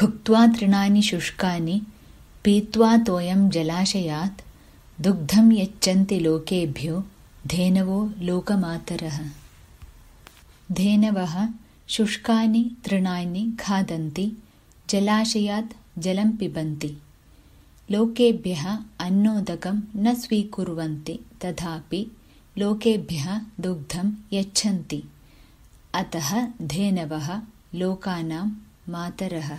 भुक्त्वा तृणानि शुष्कानि पीत्वा तोयं जलाशयात् दुग्धं यच्छन्ति लोकेभ्यो धेनवो लोकमातरः। धेनवः शुष्कानि तृणानि खादन्ति जलाशयात् जलं पिबन्ति। लोकेभ्यः अन्नोदकं न स्वीकुर्वन्ति तथापि लोकेभ्यः दुग्धं यच्छन्ति। अतः धेनवः लोकानां मातरः।